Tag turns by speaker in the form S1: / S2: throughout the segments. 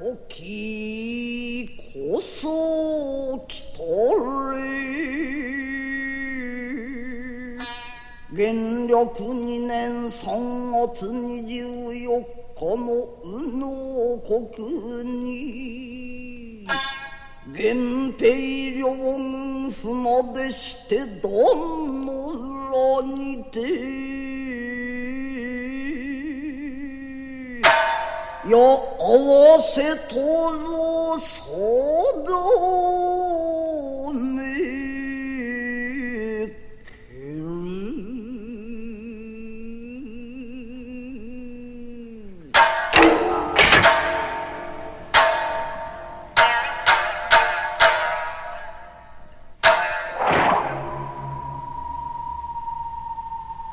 S1: 時こそ来たれ元禄二年三月二十四日の宇野国に源平両軍船でして壇の裏にてよ合わせとぞそどめ
S2: ける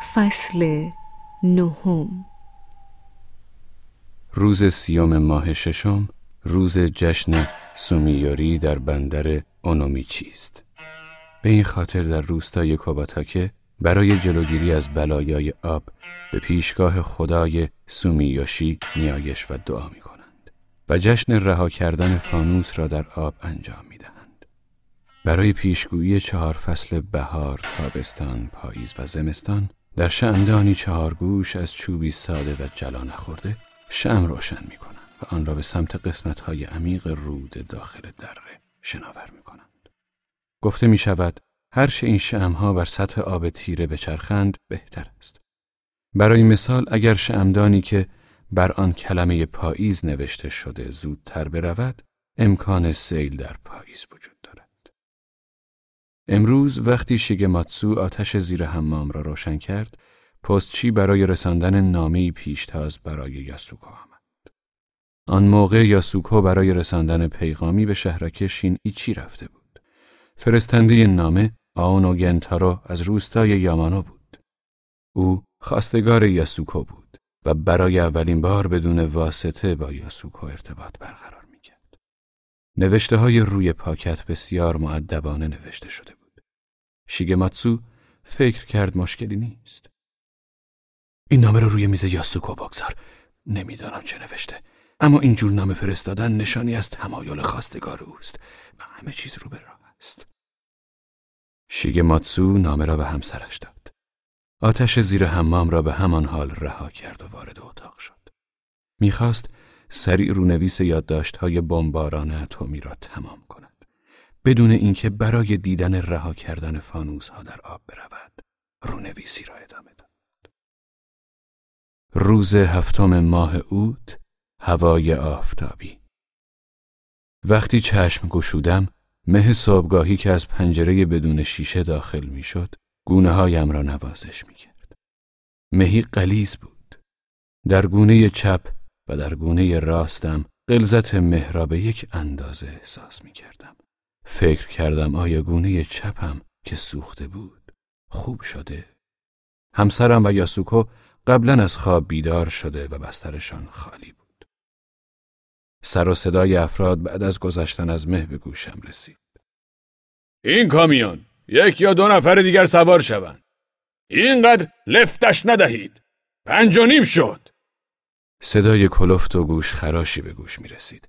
S2: ファスレ no home
S3: روز سیام ماه ششم روز جشن سومیاری در بندر اونومیچی است به این خاطر در روستای کوباتاکه برای جلوگیری از بلایای آب به پیشگاه خدای سومیوشی نیایش و دعا می کنند و جشن رها کردن فانوس را در آب انجام می دهند. برای پیشگویی چهار فصل بهار، تابستان، پاییز و زمستان در شعندانی چهارگوش از چوبی ساده و جلا نخورده شم روشن می کنند و آن را به سمت قسمت های عمیق رود داخل دره شناور می کنند. گفته می شود هرچه این شمها بر سطح آب تیره بچرخند بهتر است. برای مثال اگر شمدانی که بر آن کلمه پاییز نوشته شده زودتر برود امکان سیل در پاییز وجود امروز وقتی شیگماتسو آتش زیر حمام را روشن کرد، پستچی برای رساندن نامه پیشتاز برای یاسوکو آمد. آن موقع یاسوکو برای رساندن پیغامی به شهرک شین ایچی رفته بود. فرستنده نامه آونو گنتارو از روستای یامانو بود. او خواستگار یاسوکو بود و برای اولین بار بدون واسطه با یاسوکو ارتباط برقرار نوشته های روی پاکت بسیار معدبانه نوشته شده بود. شیگماتسو فکر کرد مشکلی نیست. این نامه رو روی میز یاسوکو بگذار. نمی‌دانم چه نوشته. اما این جور نامه فرستادن نشانی از تمایل خواستگار اوست و همه چیز رو به راه است. شیگماتسو نامه را به همسرش داد. آتش زیر حمام را به همان حال رها کرد و وارد اتاق شد. می‌خواست سریع رونویس های بمباران اتمی را تمام کند بدون اینکه برای دیدن رها کردن فانوس ها در آب برود رونویسی را ادامه روز هفتم ماه اوت هوای آفتابی وقتی چشم گشودم مه صبحگاهی که از پنجره بدون شیشه داخل می‌شد گونه هایم را نوازش می کرد. مهی قلیز بود. در گونه چپ و در گونه راستم قلزت مه را به یک اندازه احساس می کردم. فکر کردم آیا گونه چپم که سوخته بود خوب شده؟ همسرم و یاسوکو قبلا از خواب بیدار شده و بسترشان خالی بود. سر و صدای افراد بعد از گذشتن از مه به گوشم رسید.
S4: این کامیون یک یا دو نفر دیگر سوار شوند. اینقدر لفتش ندهید. پنج و نیم شد.
S3: صدای کلفت و گوش خراشی به گوش می رسید.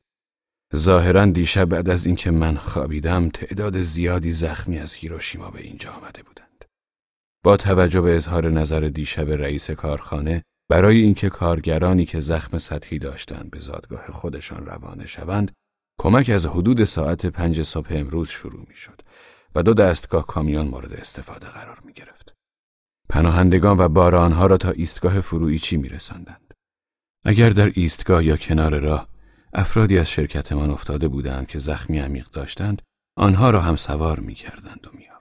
S3: ظاهرا دیشب بعد از اینکه من خوابیدم تعداد زیادی زخمی از هیروشیما به اینجا آمده بودند. با توجه به اظهار نظر دیشب رئیس کارخانه برای اینکه کارگرانی که زخم سطحی داشتند به زادگاه خودشان روانه شوند، کمک از حدود ساعت پنج صبح امروز شروع می شد و دو دستگاه کامیون مورد استفاده قرار می گرفت. پناهندگان و بارانها را تا ایستگاه فرویچی می رسندند. اگر در ایستگاه یا کنار راه افرادی از شرکتمان افتاده بودند که زخمی عمیق داشتند آنها را هم سوار می کردند و می.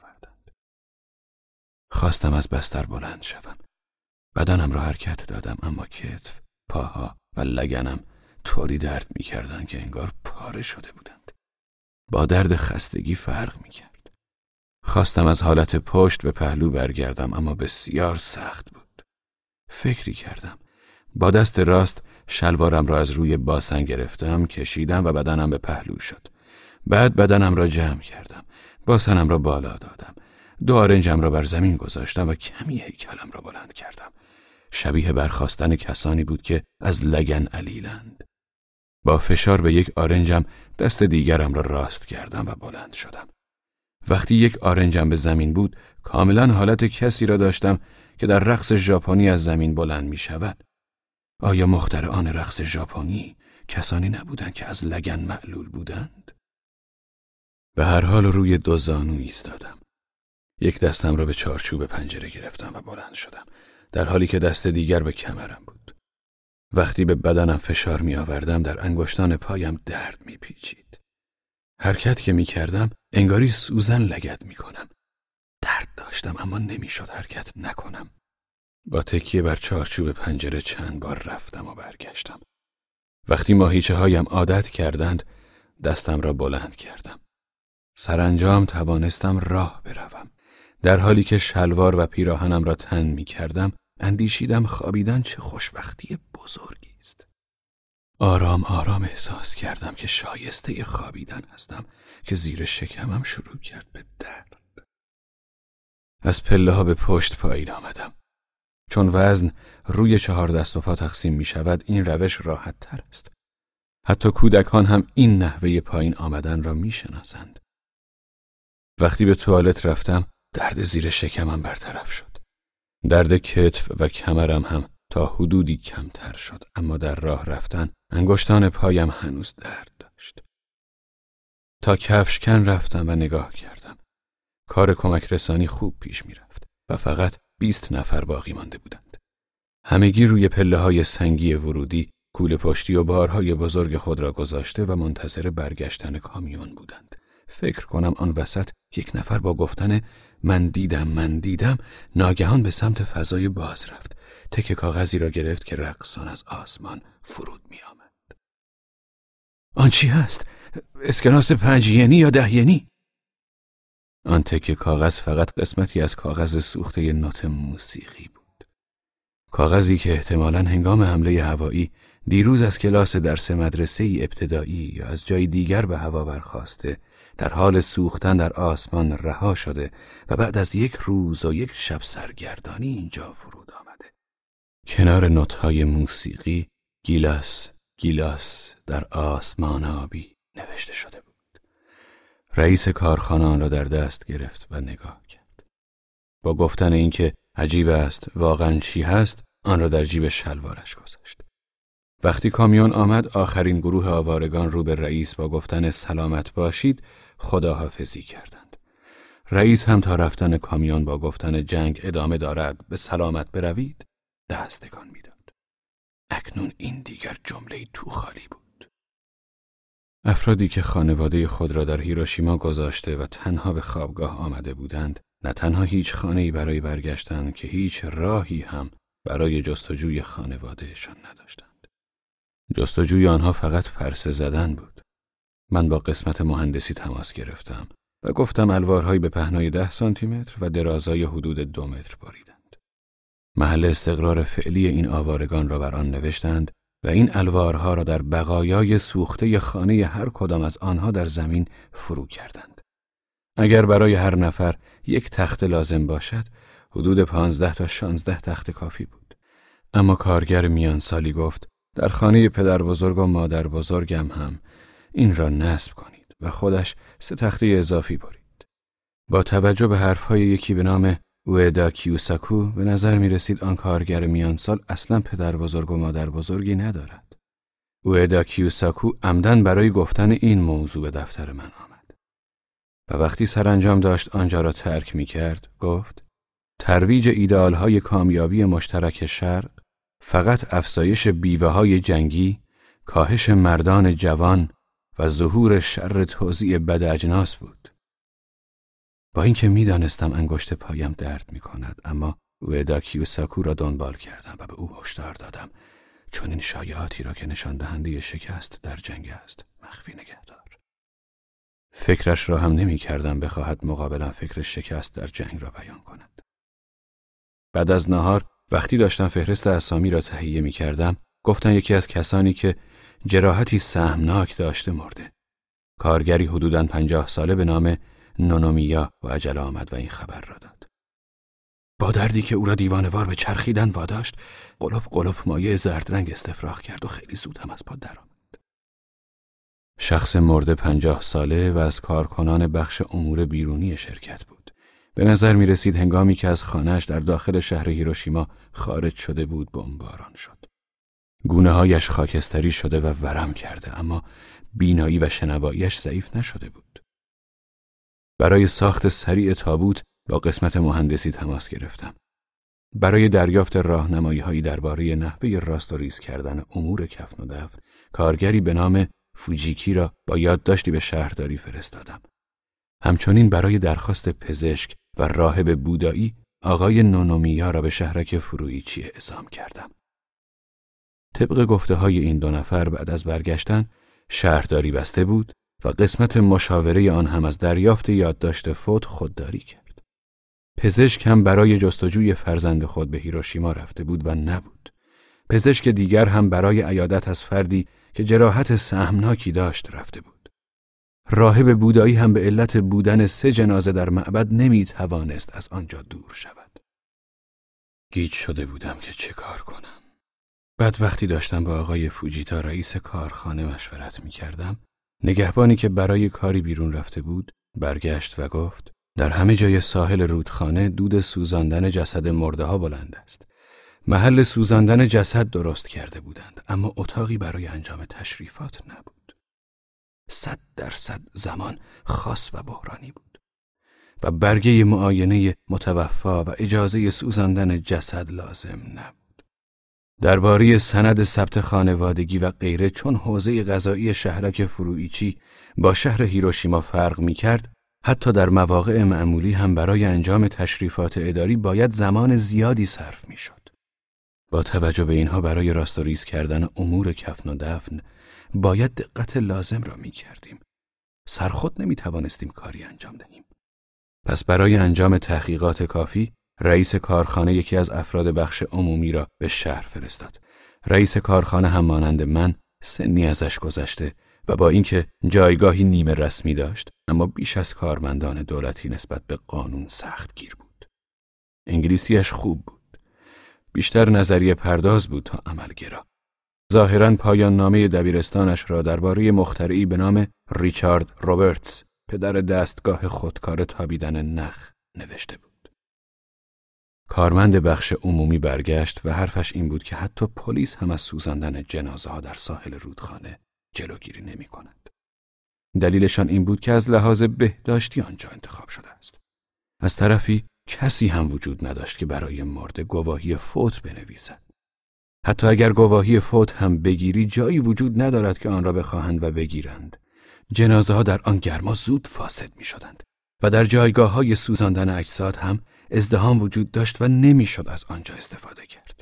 S3: خواستم از بستر بلند شوم. بدنم را حرکت دادم اما کتف، پاها و لگنم طوری درد می کردند که انگار پاره شده بودند. با درد خستگی فرق می کرد. خواستم از حالت پشت به پهلو برگردم اما بسیار سخت بود. فکری کردم. با دست راست شلوارم را از روی باسن گرفتم کشیدم و بدنم به پهلو شد بعد بدنم را جمع کردم باسنم را بالا دادم دو آرنجم را بر زمین گذاشتم و کمی هیکلم را بلند کردم شبیه برخواستن کسانی بود که از لگن علیلند با فشار به یک آرنجم دست دیگرم را راست کردم و بلند شدم. وقتی یک آرنجم به زمین بود کاملا حالت کسی را داشتم که در رقص ژاپنی از زمین بلند می شود. آیا مخترعان رقص ژاپنی کسانی نبودند که از لگن معلول بودند؟ به هر حال روی دو زانو ایستادم. یک دستم را به چارچوب پنجره گرفتم و بلند شدم در حالی که دست دیگر به کمرم بود. وقتی به بدنم فشار می آوردم در انگشتان پایم درد می پیچید. حرکت که می کردم انگاری سوزن لگت می کنم. درد داشتم اما نمی‌شد حرکت نکنم. با تکیه بر چارچوب پنجره چند بار رفتم و برگشتم. وقتی ماهیچه هایم عادت کردند دستم را بلند کردم. سرانجام توانستم راه بروم. در حالی که شلوار و پیراهنم را تن می کردم اندیشیدم خوابیدن چه خوشبختی بزرگی است. آرام آرام احساس کردم که شایسته خوابیدن هستم که زیر شکمم شروع کرد به درد. از پله ها به پشت پایین آمدم. چون وزن روی چهار دست و پا تقسیم می شود این روش راحت تر است. حتی کودکان هم این نحوه پایین آمدن را می شناسند. وقتی به توالت رفتم درد زیر شکمم برطرف شد. درد کتف و کمرم هم تا حدودی کمتر شد اما در راه رفتن انگشتان پایم هنوز درد داشت. تا کفشکن رفتم و نگاه کردم. کار کمک رسانی خوب پیش می رفت و فقط بیست نفر باقی مانده بودند. همگی روی پله های سنگی ورودی کول پشتی و بارهای بزرگ خود را گذاشته و منتظر برگشتن کامیون بودند. فکر کنم آن وسط یک نفر با گفتن من دیدم من دیدم ناگهان به سمت فضای باز رفت تک کاغذی را گرفت که رقصان از آسمان فرود می آمد. آن چی هست؟ اسکناس پنج ینی یا ده ینی؟ آن تک کاغذ فقط قسمتی از کاغذ سوخته نوت موسیقی بود. کاغذی که احتمالا هنگام حمله هوایی دیروز از کلاس درس مدرسه ابتدایی یا از جای دیگر به هوا برخواسته در حال سوختن در آسمان رها شده و بعد از یک روز و یک شب سرگردانی اینجا فرود آمده. کنار نوتهای موسیقی گیلاس گیلاس در آسمان آبی نوشته شده بود. رئیس کارخانه آن را در دست گرفت و نگاه کرد. با گفتن اینکه عجیب است واقعا چی هست آن را در جیب شلوارش گذاشت. وقتی کامیون آمد آخرین گروه آوارگان رو به رئیس با گفتن سلامت باشید خداحافظی کردند. رئیس هم تا رفتن کامیون با گفتن جنگ ادامه دارد به سلامت بروید دستگان می‌داد. اکنون این دیگر جمله تو خالی بود. افرادی که خانواده خود را در هیروشیما گذاشته و تنها به خوابگاه آمده بودند نه تنها هیچ خانه‌ای برای برگشتن که هیچ راهی هم برای جستجوی خانوادهشان نداشتند. جستجوی آنها فقط پرسه زدن بود. من با قسمت مهندسی تماس گرفتم و گفتم الوارهایی به پهنای ده سانتی متر و درازای حدود دو متر باریدند. محل استقرار فعلی این آوارگان را بر آن نوشتند و این الوارها را در بقایای سوخته خانه هر کدام از آنها در زمین فرو کردند. اگر برای هر نفر یک تخت لازم باشد، حدود پانزده تا شانزده تخت کافی بود. اما کارگر میان سالی گفت در خانه پدر بزرگ و مادر بزرگم هم این را نصب کنید و خودش سه تخته اضافی برید. با توجه به حرفهای یکی به نام اویدا کیوساکو به نظر می رسید آن کارگر میان سال اصلا پدر بزرگ و مادر بزرگی ندارد. اویدا کیوساکو عمدن برای گفتن این موضوع به دفتر من آمد. و وقتی سرانجام داشت آنجا را ترک می کرد گفت ترویج ایدال های کامیابی مشترک شرق فقط افزایش بیوه های جنگی، کاهش مردان جوان و ظهور شر توزیع بد اجناس بود. با اینکه می‌دانستم انگشت پایم درد می کند اما اودا کیوساکو را دنبال کردم و به او هشدار دادم. چون این شایعاتی را که نشان دهنده شکست در جنگ است مخفی نگهدار. فکرش را هم نمی کردم بخواهد مقابلا فکر شکست در جنگ را بیان کند. بعد از نهار وقتی داشتم فهرست اسامی را تهیه می کردم گفتن یکی از کسانی که جراحتی سهمناک داشته مرده کارگری حدوداً پنجاه ساله به نام نونومیا و عجله آمد و این خبر را داد. با دردی که او را دیوانوار به چرخیدن واداشت قلب قلب مایه زرد رنگ استفراغ کرد و خیلی زود هم از پا درآمد. شخص مرده پنجاه ساله و از کارکنان بخش امور بیرونی شرکت بود. به نظر می رسید هنگامی که از خانهش در داخل شهر هیروشیما خارج شده بود بمباران شد. گونه هایش خاکستری شده و ورم کرده اما بینایی و شنواییش ضعیف نشده بود. برای ساخت سریع تابوت با قسمت مهندسی تماس گرفتم. برای دریافت راهنمایی هایی درباره نحوه راست و ریز کردن امور کفن و دفن کارگری به نام فوجیکی را با یادداشتی به شهرداری فرستادم. همچنین برای درخواست پزشک و راهب بودایی آقای نونومیا را به شهرک فرویچی اعزام کردم. طبق گفته های این دو نفر بعد از برگشتن شهرداری بسته بود و قسمت مشاوره آن هم از دریافت یادداشت فوت خودداری کرد. پزشک هم برای جستجوی فرزند خود به هیروشیما رفته بود و نبود. پزشک دیگر هم برای عیادت از فردی که جراحت سهمناکی داشت رفته بود. راهب بودایی هم به علت بودن سه جنازه در معبد نمی توانست از آنجا دور شود. گیج شده بودم که چه کار کنم. بعد وقتی داشتم با آقای فوجیتا رئیس کارخانه مشورت می کردم، نگهبانی که برای کاری بیرون رفته بود برگشت و گفت در همه جای ساحل رودخانه دود سوزاندن جسد مرده ها بلند است. محل سوزاندن جسد درست کرده بودند اما اتاقی برای انجام تشریفات نبود. صد درصد زمان خاص و بحرانی بود و برگه معاینه متوفا و اجازه سوزاندن جسد لازم نبود. درباره سند ثبت خانوادگی و غیره چون حوزه غذایی شهرک فرویچی با شهر هیروشیما فرق می کرد حتی در مواقع معمولی هم برای انجام تشریفات اداری باید زمان زیادی صرف می شد. با توجه به اینها برای راستوریز کردن امور کفن و دفن باید دقت لازم را می کردیم. سرخود نمی توانستیم کاری انجام دهیم. پس برای انجام تحقیقات کافی رئیس کارخانه یکی از افراد بخش عمومی را به شهر فرستاد. رئیس کارخانه هم مانند من سنی ازش گذشته و با اینکه جایگاهی نیمه رسمی داشت اما بیش از کارمندان دولتی نسبت به قانون سخت گیر بود. انگلیسیش خوب بود. بیشتر نظریه پرداز بود تا عملگرا. ظاهرا پایان نامه دبیرستانش را درباره مخترعی به نام ریچارد روبرتس پدر دستگاه خودکار تابیدن نخ نوشته بود. کارمند بخش عمومی برگشت و حرفش این بود که حتی پلیس هم از سوزاندن جنازه ها در ساحل رودخانه جلوگیری نمی کند. دلیلشان این بود که از لحاظ بهداشتی آنجا انتخاب شده است. از طرفی کسی هم وجود نداشت که برای مرده گواهی فوت بنویسد. حتی اگر گواهی فوت هم بگیری جایی وجود ندارد که آن را بخواهند و بگیرند. جنازه ها در آن گرما زود فاسد می شدند و در جایگاه های سوزاندن اجساد هم ازدهام وجود داشت و نمی‌شد از آنجا استفاده کرد.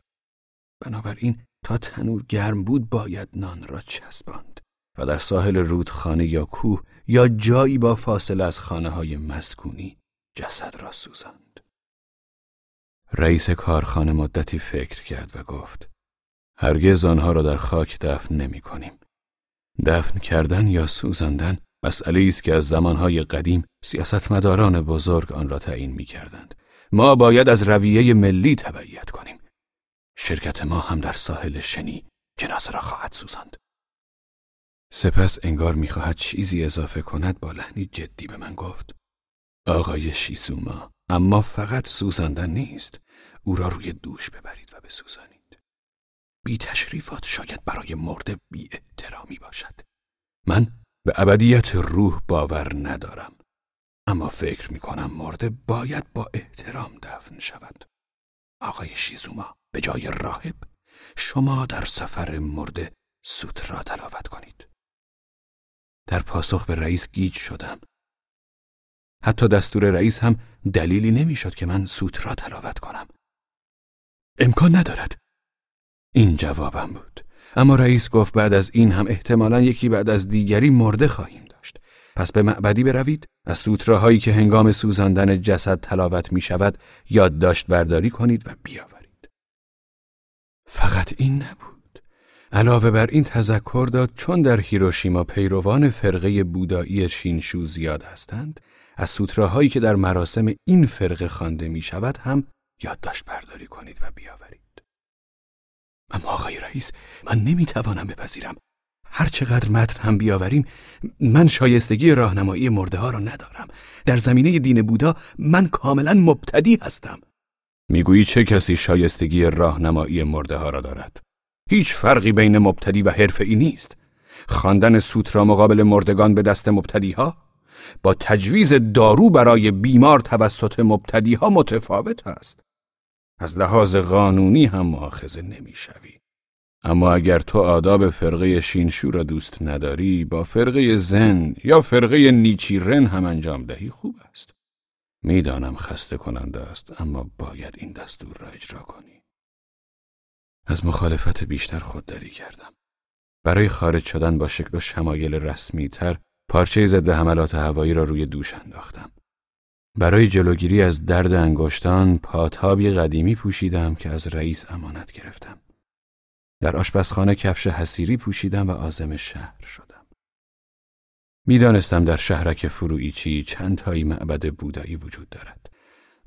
S3: بنابراین تا تنور گرم بود باید نان را چسباند و در ساحل رودخانه یا کوه یا جایی با فاصله از خانه های مسکونی جسد را سوزاند. رئیس کارخانه مدتی فکر کرد و گفت هرگز آنها را در خاک دفن نمی کنیم. دفن کردن یا سوزاندن مسئله است که از زمانهای قدیم سیاستمداران بزرگ آن را تعیین می کردند. ما باید از رویه ملی تبعیت کنیم. شرکت ما هم در ساحل شنی جنازه را خواهد سوزاند. سپس انگار می‌خواهد چیزی اضافه کند با لحنی جدی به من گفت. آقای شیسوما اما فقط سوزاندن نیست. او را روی دوش ببرید و بسوزانید. بی تشریفات شاید برای مرده بی احترامی باشد. من به ابدیت روح باور ندارم. اما فکر می کنم مرده باید با احترام دفن شود. آقای شیزوما به جای راهب شما در سفر مرده سوت را تلاوت کنید. در پاسخ به رئیس گیج شدم. حتی دستور رئیس هم دلیلی نمی‌شد که من سوت را تلاوت کنم. امکان ندارد. این جوابم بود. اما رئیس گفت بعد از این هم احتمالا یکی بعد از دیگری مرده خواهیم داشت. پس به معبدی بروید از سوتراهایی که هنگام سوزاندن جسد تلاوت می شود یادداشت برداری کنید و بیاورید. فقط این نبود. علاوه بر این تذکر داد چون در هیروشیما پیروان فرقه بودایی شینشو زیاد هستند از سوتراهایی که در مراسم این فرقه خوانده می شود هم یادداشت برداری کنید و بیاورید. اما آقای رئیس من نمی‌توانم بپذیرم. هر چقدر متن هم بیاوریم من شایستگی راهنمایی مرده ها را ندارم. در زمینه دین بودا من کاملا مبتدی هستم. می‌گویی چه کسی شایستگی راهنمایی مرده ها را دارد؟ هیچ فرقی بین مبتدی و ای نیست. خواندن سوترا مقابل مردگان به دست مبتدی ها با تجویز دارو برای بیمار توسط مبتدی ها متفاوت است. از لحاظ قانونی هم مؤاخذه نمی‌شوی. اما اگر تو آداب فرقه شینشو را دوست نداری با فرقه زن یا فرقه نیچیرن هم انجام دهی خوب است. می‌دانم خسته کننده است اما باید این دستور را اجرا کنی. از مخالفت بیشتر خودداری کردم. برای خارج شدن با شکل و شمایل رسمی تر پارچه ضد حملات هوایی را روی دوش انداختم. برای جلوگیری از درد انگشتان پاتابی قدیمی پوشیدم که از رئیس امانت گرفتم در آشپزخانه کفش حسیری پوشیدم و آزم شهر شدم. می‌دانستم در شهرک فرویچی چند تایی معبد بودایی وجود دارد.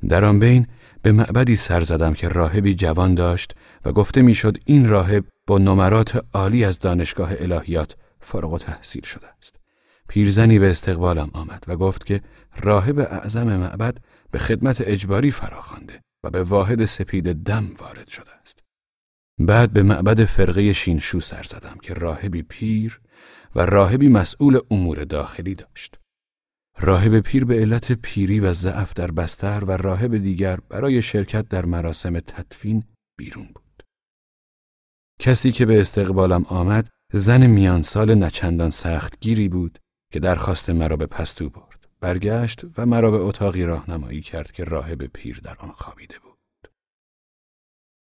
S3: در آن بین به معبدی سر زدم که راهبی جوان داشت و گفته می‌شد این راهب با نمرات عالی از دانشگاه الهیات فارغ تحصیل شده است. پیرزنی به استقبالم آمد و گفت که راهب اعظم معبد به خدمت اجباری فراخوانده و به واحد سپید دم وارد شده است. بعد به معبد فرقه شینشو سر زدم که راهبی پیر و راهبی مسئول امور داخلی داشت. راهب پیر به علت پیری و ضعف در بستر و راهب دیگر برای شرکت در مراسم تدفین بیرون بود. کسی که به استقبالم آمد زن میان سال نچندان سختگیری بود که درخواست مرا به پستو برد. برگشت و مرا به اتاقی راهنمایی کرد که راهب پیر در آن خوابیده بود.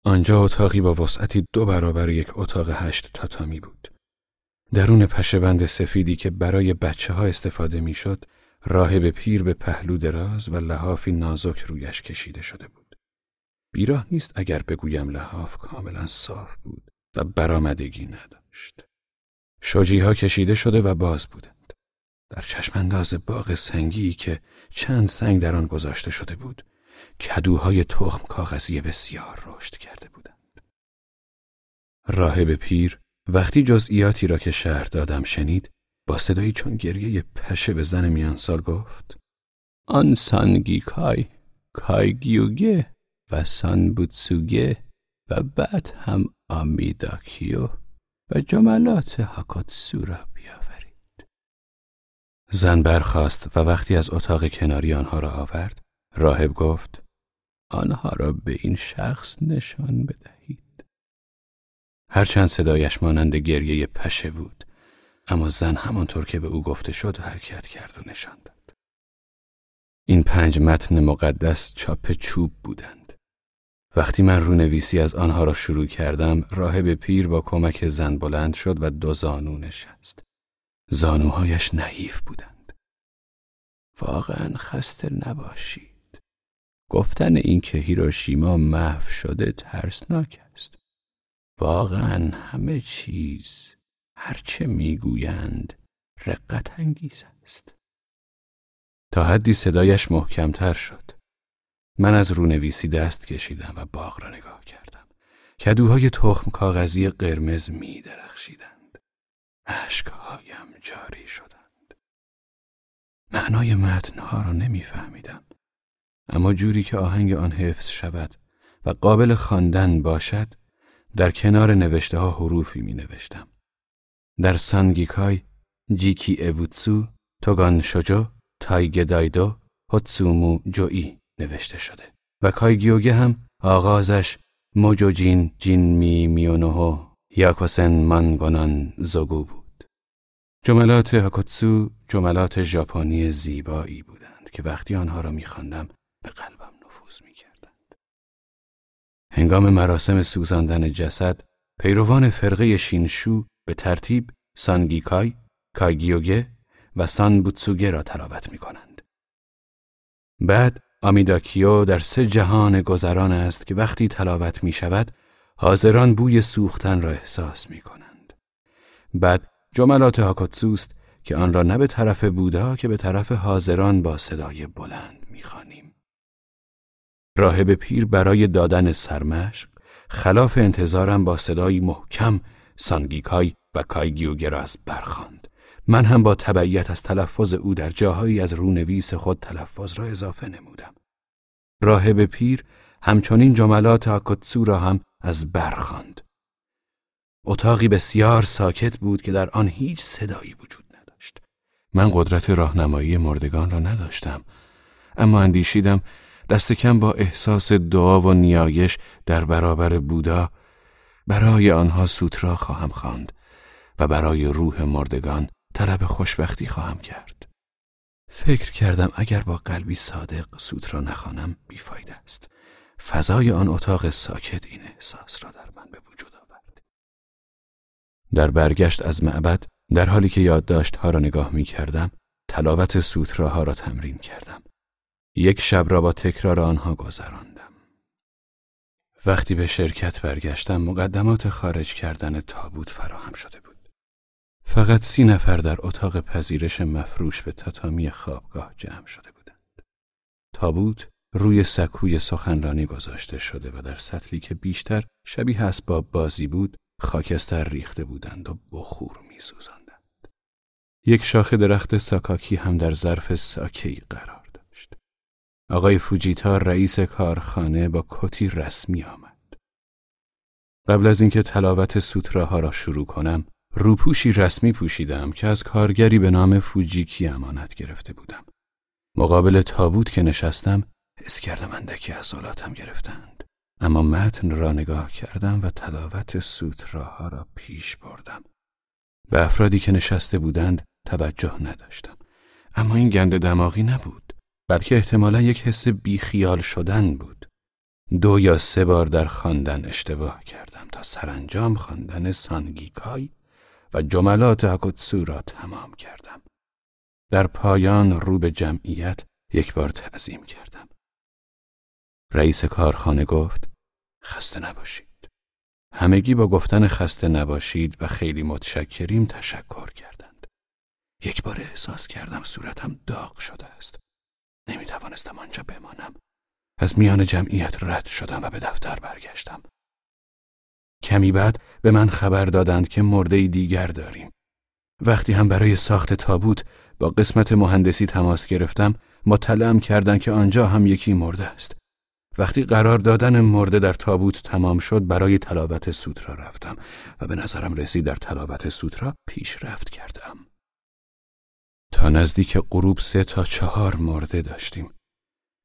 S3: آنجا اتاقی با وسعتی دو برابر یک اتاق هشت تاتامی بود. درون پشبند سفیدی که برای بچه ها استفاده می‌شد، راهب پیر به پهلو دراز و لحافی نازک رویش کشیده شده بود. بیراه نیست اگر بگویم لحاف کاملا صاف بود و برآمدگی نداشت. شجی ها کشیده شده و باز بودند. در چشمانداز باغ سنگی که چند سنگ در آن گذاشته شده بود، کدوهای تخم کاغذی بسیار رشد کرده بودند. راهب پیر وقتی جزئیاتی را که شهر دادم شنید با صدایی چون گریه پشه به زن میانسال گفت آن سانگی کای کای گیوگه و سان بوتسوگه و بعد هم آمیداکیو و جملات هاکاتسو را. زن برخاست و وقتی از اتاق کناری آنها را آورد راهب گفت آنها را به این شخص نشان بدهید. هرچند صدایش مانند گریه پشه بود، اما زن همانطور که به او گفته شد حرکت کرد و نشان داد. این پنج متن مقدس چاپ چوب بودند. وقتی من رونویسی از آنها را شروع کردم، راهب پیر با کمک زن بلند شد و دو زانو نشست. زانوهایش نحیف بودند. واقعا خسته نباشی. گفتن اینکه هیروشیما محو شده ترسناک است. واقعا همه چیز هرچه می‌گویند رقت انگیز است. تا حدی صدایش محکمتر شد. من از رونویسی دست کشیدم و باغ را نگاه کردم. کدوهای تخم کاغذی قرمز می درخشیدند. اشکهایم جاری شدند. معنای متنها را نمیفهمیدم. اما جوری که آهنگ آن حفظ شود و قابل خواندن باشد در کنار نوشته ها حروفی می نوشتم. در سانگیکای جیکی اووتسو توگان شوجو تایگ دایدو هوتسومو جوئی نوشته شده و کایگیوگه هم آغازش موجوجین جین می میونوهو یاکوسن مانگونان زوگو بود. جملات هاکوتسو جملات ژاپنی زیبایی بودند که وقتی آنها را میخواندم به قلبم نفوذ می کردند. هنگام مراسم سوزاندن جسد پیروان فرقه شینشو به ترتیب سانگیکای، کایگیوگه و سانبوتسوگه را تلاوت می کنند. بعد آمیداکیو در سه جهان گذران است که وقتی تلاوت می شود حاضران بوی سوختن را احساس می کنند. بعد جملات هاکوتسوست که آن را نه به طرف بودا که به طرف حاضران با صدای بلند می راهب پیر برای دادن سرمشق خلاف انتظارم با صدایی محکم سانگیکای و کایگیوگه را از برخاند. من هم با تبعیت از تلفظ او در جاهایی از رونویس خود تلفظ را اضافه نمودم. راهب پیر همچنین جملات آکوتسو را هم از برخاند. اتاقی بسیار ساکت بود که در آن هیچ صدایی وجود نداشت. من قدرت راهنمایی مردگان را نداشتم اما اندیشیدم دست کم با احساس دعا و نیایش در برابر بودا برای آنها سوترا خواهم خواند و برای روح مردگان طلب خوشبختی خواهم کرد. فکر کردم اگر با قلبی صادق سوترا نخوانم بیفایده است. فضای آن اتاق ساکت این احساس را در من به وجود. در برگشت از معبد در حالی که یادداشتها را نگاه می کردم تلاوت سوتراها را تمرین کردم. یک شب را با تکرار آنها گذراندم. وقتی به شرکت برگشتم مقدمات خارج کردن تابوت فراهم شده بود. فقط سی نفر در اتاق پذیرش مفروش به تاتامی خوابگاه جمع شده بودند. تابوت روی سکوی سخنرانی گذاشته شده و در سطلی که بیشتر شبیه اسباب بازی بود خاکستر ریخته بودند و بخور می سوزندند. یک شاخه درخت ساکاکی هم در ظرف ساکی قرار آقای فوجیتا رئیس کارخانه با کتی رسمی آمد. قبل از اینکه تلاوت سوتراها را شروع کنم، روپوشی رسمی پوشیدم که از کارگری به نام فوجیکی امانت گرفته بودم. مقابل تابوت که نشستم، حس کردم اندکی عضلاتم گرفتند. اما متن را نگاه کردم و تلاوت سوتراها را پیش بردم. به افرادی که نشسته بودند توجه نداشتم. اما این گند دماغی نبود. بلکه احتمالا یک حس بیخیال شدن بود. دو یا سه بار در خواندن اشتباه کردم تا سرانجام خواندن سانگیکای و جملات هاکوتسو را تمام کردم. در پایان رو به جمعیت یک بار تعظیم کردم. رئیس کارخانه گفت خسته نباشید. همگی با گفتن خسته نباشید و خیلی متشکریم تشکر کردند. یک بار احساس کردم صورتم داغ شده است. نمی توانستم آنجا بمانم. از میان جمعیت رد شدم و به دفتر برگشتم. کمی بعد به من خبر دادند که مرده دیگر داریم. وقتی هم برای ساخت تابوت با قسمت مهندسی تماس گرفتم مطلعم کردند که آنجا هم یکی مرده است. وقتی قرار دادن مرده در تابوت تمام شد برای تلاوت سوترا رفتم و به نظرم رسید در تلاوت سوترا پیشرفت کردم. تا نزدیک غروب سه تا چهار مرده داشتیم.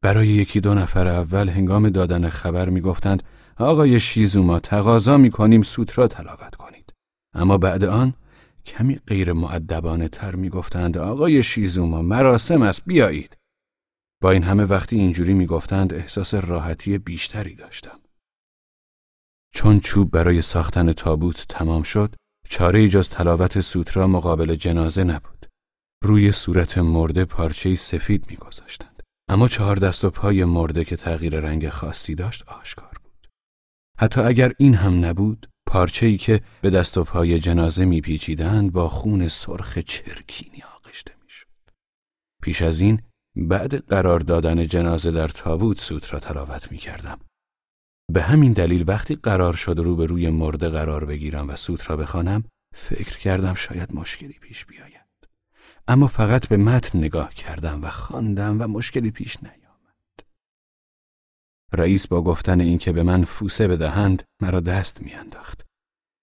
S3: برای یکی دو نفر اول هنگام دادن خبر می‌گفتند آقای شیزوما تقاضا می‌کنیم سوترا تلاوت کنید. اما بعد آن کمی غیر معدبانه تر می‌گفتند آقای شیزوما مراسم است بیایید. با این همه وقتی اینجوری می‌گفتند احساس راحتی بیشتری داشتم. چون چوب برای ساختن تابوت تمام شد، چاره جز تلاوت سوترا مقابل جنازه نبود. روی صورت مرده پارچه سفید میگذاشتند. اما چهار دست و پای مرده که تغییر رنگ خاصی داشت آشکار بود. حتی اگر این هم نبود، ای که به دست و پای جنازه میپیچیدند با خون سرخ چرکینی آغشته می‌شد. پیش از این بعد قرار دادن جنازه در تابوت سوت را تلاوت می‌کردم. به همین دلیل وقتی قرار شد رو به روی مرده قرار بگیرم و سوت را بخوانم فکر کردم شاید مشکلی پیش بیاید. اما فقط به متن نگاه کردم و خواندم و مشکلی پیش نیامد. رئیس با گفتن اینکه به من فوسه بدهند مرا دست میانداخت.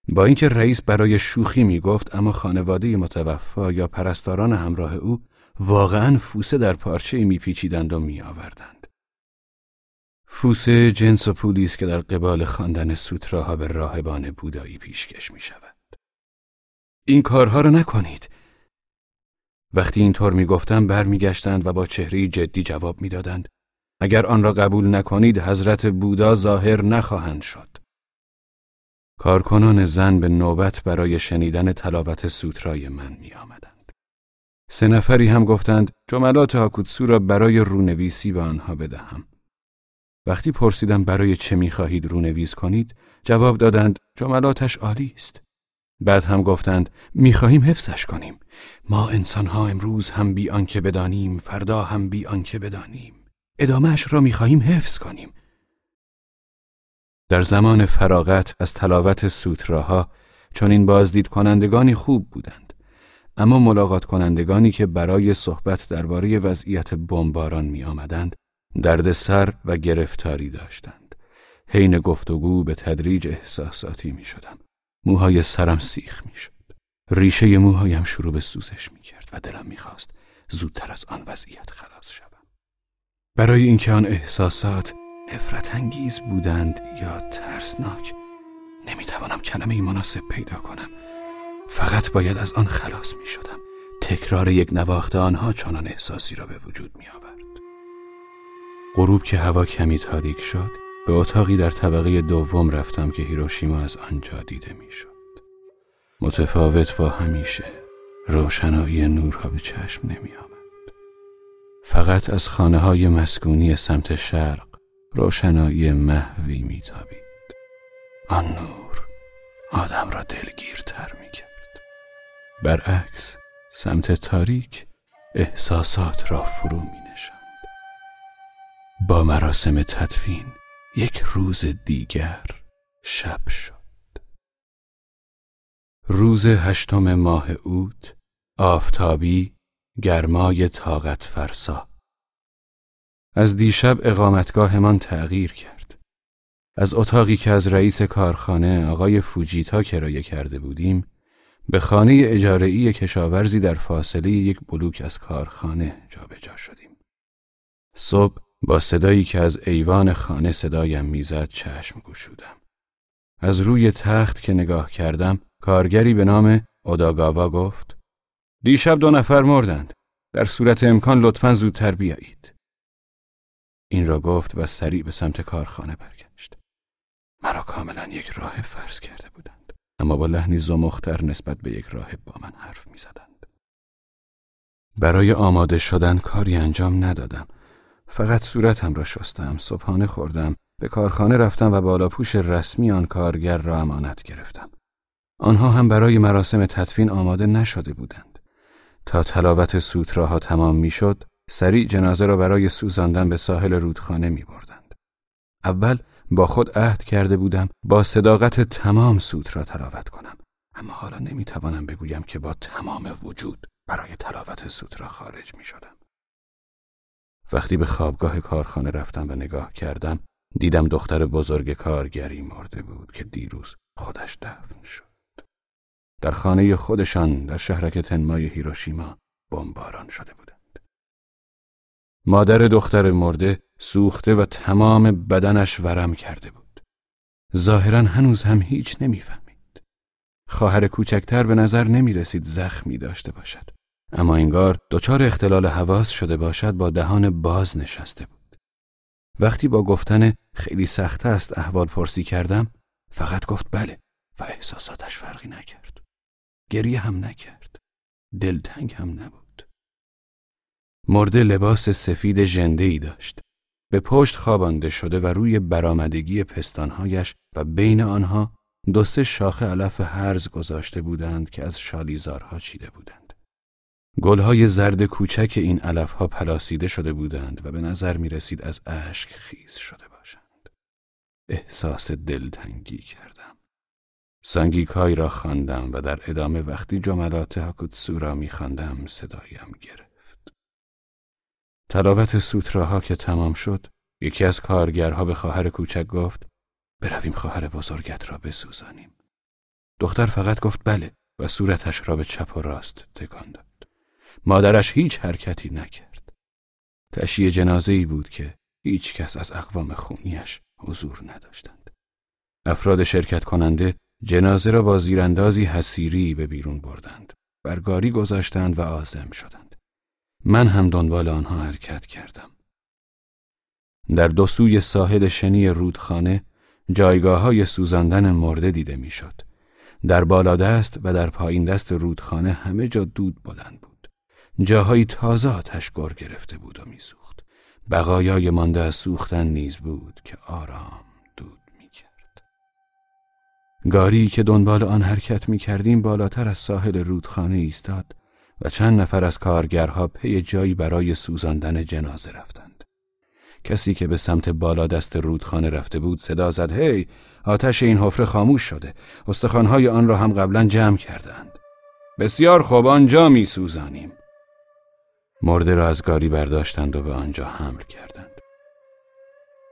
S3: با اینکه رئیس برای شوخی می‌گفت اما خانواده متوفا یا پرستاران همراه او واقعا فوسه در پارچه میپیچیدند و میآوردند. فوسه جنس و پولی است که در قبال خواندن سوتراها به راهبان بودایی پیشکش می شود. این کارها را نکنید. وقتی اینطور می‌گفتم برمیگشتند و با چهره جدی جواب می‌دادند اگر آن را قبول نکنید حضرت بودا ظاهر نخواهند شد کارکنان زن به نوبت برای شنیدن تلاوت سوترای من می آمدند. سه نفری هم گفتند جملات هاکوتسو را برای رونویسی به آنها بدهم. وقتی پرسیدم برای چه می خواهید رونویس کنید؟ جواب دادند جملاتش عالی است. بعد هم گفتند می‌خواهیم حفظش کنیم. ما انسانها امروز هم بی آنکه بدانیم فردا هم بی آنکه بدانیم. ادامهش را می‌خواهیم حفظ کنیم. در زمان فراغت از تلاوت سوتراها چون این بازدید کنندگانی خوب بودند. اما ملاقات کنندگانی که برای صحبت درباره وضعیت بمباران می آمدند درد سر و گرفتاری داشتند. حین گفتگو به تدریج احساساتی می شدم موهای سرم سیخ می شد ریشه موهایم شروع به سوزش می کرد و دلم می خواست زودتر از آن وضعیت خلاص شوم. برای اینکه آن احساسات نفرت انگیز بودند یا ترسناک نمی‌توانم کلمه مناسب پیدا کنم. فقط باید از آن خلاص می شدم. تکرار یک نواخت آنها چنان احساسی را به وجود می آورد. غروب که هوا کمی تاریک شد به اتاقی در طبقه دوم رفتم که هیروشیما از آنجا دیده می شد. متفاوت با همیشه روشنایی نورها به چشم نمی آمد فقط از خانه های مسکونی سمت شرق روشنایی محوی میتابید آن نور آدم را دلگیرتر می‌کرد برعکس سمت تاریک احساسات را فرو می نشند. با مراسم تدفین یک روز دیگر شب شد. روز هشتم ماه اوت آفتابی گرمای طاقت فرسا. از دیشب اقامتگاهمان تغییر کرد. از اتاقی که از رئیس کارخانه آقای فوجیتا کرایه کرده بودیم به خانه اجاره‌ای کشاورزی در فاصله یک بلوک از کارخانه جابجا شدیم صبح با صدایی که از ایوان خانه صدایم می‌زد چشم گشودم از روی تخت که نگاه کردم کارگری به نام اوداگاوا گفت دیشب دو نفر مردند. در صورت امکان لطفا زودتر بیایید. این را گفت و سریع به سمت کارخانه برگشت. مرا کاملا یک راه فرض کرده بودند. اما با لحنی زمختر نسبت به یک راهب با من حرف می زدند. برای آماده شدن کاری انجام ندادم. فقط صورتم را شستم، صبحانه خوردم، به کارخانه رفتم و بالا پوش رسمی آن کارگر را امانت گرفتم. آنها هم برای مراسم تدفین آماده نشده بودند. تا تلاوت سوتراها تمام می‌شد، سریع جنازه را برای سوزاندن به ساحل رودخانه می بردند. اول با خود عهد کرده بودم با صداقت تمام سوت را تلاوت کنم اما حالا نمی توانم بگویم که با تمام وجود برای تلاوت سوت را خارج می شدم. وقتی به خوابگاه کارخانه رفتم و نگاه کردم دیدم دختر بزرگ کارگری مرده بود که دیروز خودش دفن شد. در خانه خودشان در شهرک تنمای هیروشیما بمباران شده بودند. مادر دختر مرده سوخته و تمام بدنش ورم کرده بود. ظاهرا هنوز هم هیچ نمی‌فهمید. خواهر کوچکتر به نظر نمی رسید زخمی داشته باشد. اما انگار دچار اختلال حواس شده باشد با دهان باز نشسته بود. وقتی با گفتن خیلی سخت است احوال پرسی کردم فقط گفت بله و احساساتش فرقی نکرد. گریه هم نکرد. دلتنگ هم نبود. مرده لباس سفید ای داشت. به پشت خوابانده شده و روی برآمدگی پستانهایش و بین آنها دو سه شاخه علف هرز گذاشته بودند که از شالیزارها چیده بودند. گلهای زرد کوچک این علفها پلاسیده شده بودند و به نظر می رسید از اشک خیز شده باشند. احساس دلتنگی کردم. سانگیکای را خواندم و در ادامه وقتی جملات هاکوتسو را میخواندم صدایم گرفت. تلاوت سوتراها که تمام شد یکی از کارگرها به خواهر کوچک گفت برویم خواهر بزرگت را بسوزانیم. دختر فقط گفت بله و صورتش را به چپ و راست تکان داد. مادرش هیچ حرکتی نکرد. تشییع جنازه ای بود که هیچ کس از اقوام خونیش حضور نداشتند. افراد شرکت کننده جنازه را با زیراندازی حسیری به بیرون بردند. برگاری گذاشتند و آزم شدند. من هم دنبال آنها حرکت کردم. در دو سوی ساحل شنی رودخانه جایگاه های سوزاندن مرده دیده می‌شد. در بالا دست و در پایین دست رودخانه همه جا دود بلند بود. جاهایی تازه آتش گر گرفته بود و میسوخت. بقایای مانده از سوختن نیز بود که آرام گاری که دنبال آن حرکت می کردیم بالاتر از ساحل رودخانه ایستاد و چند نفر از کارگرها پی جایی برای سوزاندن جنازه رفتند. کسی که به سمت بالا دست رودخانه رفته بود صدا زد هی آتش این حفره خاموش شده. استخوانهای آن را هم قبلا جمع کردند. بسیار خوب آنجا می سوزانیم. مرده را از گاری برداشتند و به آنجا حمل کردند.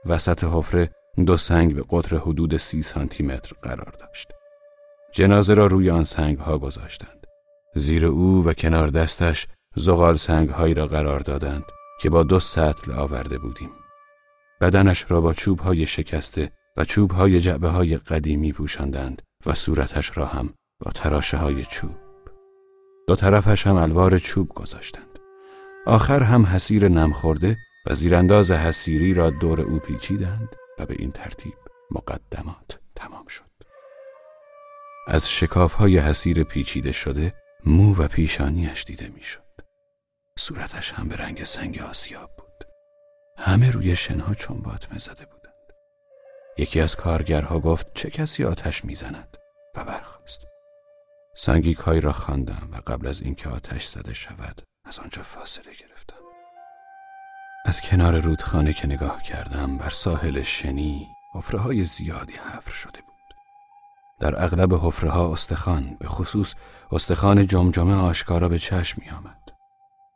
S3: وسط حفره دو سنگ به قطر حدود سی سانتی متر قرار داشت. جنازه را روی آن سنگ ها گذاشتند. زیر او و کنار دستش زغال سنگ هایی را قرار دادند که با دو سطل آورده بودیم. بدنش را با چوب های شکسته و چوب های جعبه های قدیمی پوشاندند و صورتش را هم با تراشه های چوب. دو طرفش هم الوار چوب گذاشتند. آخر هم حسیر نم خورده و زیرانداز حسیری را دور او پیچیدند و به این ترتیب مقدمات تمام شد. از شکاف های حسیر پیچیده شده مو و پیشانیش دیده می‌شد. صورتش هم به رنگ سنگ آسیاب بود. همه روی شنها چنبات زده بودند. یکی از کارگرها گفت چه کسی آتش می‌زند؟ و برخواست سنگیک را خواندم و قبل از اینکه آتش زده شود از آنجا فاصله گرفتم. از کنار رودخانه که نگاه کردم بر ساحل شنی حفره های زیادی حفر شده بود. در اغلب حفره ها استخوان به خصوص استخوان جمجمه آشکارا به چشم می آمد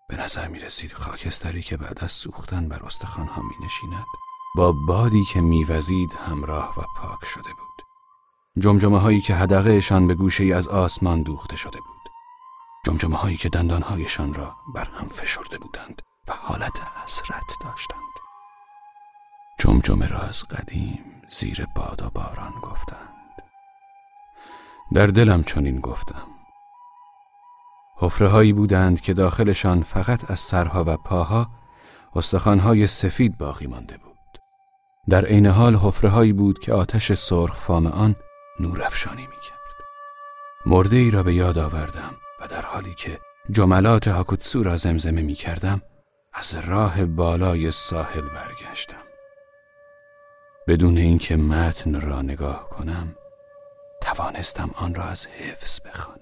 S3: به نظر می رسید خاکستری که بعد از سوختن بر استخوان ها می نشیند با بادی که میوزید همراه و پاک شده بود. جمجمه هایی که هدقهشان به گوشه ای از آسمان دوخته شده بود. جمجمه هایی که دندانهایشان را بر هم فشرده بودند و حالت حسرت داشتند. جمجمه را از قدیم زیر باد و باران گفتند. در دلم چنین گفتم. حفره هایی بودند که داخلشان فقط از سرها و پاها استخوانهای سفید باقی مانده بود. در عین حال حفره هایی بود که آتش سرخ فام آن نورافشانی می‌کرد. مرده ای را به یاد آوردم و در حالی که جملات هاکوتسو را زمزمه می کردم از راه بالای ساحل برگشتم. بدون اینکه متن را نگاه کنم توانستم آن را از حفظ بخوانم.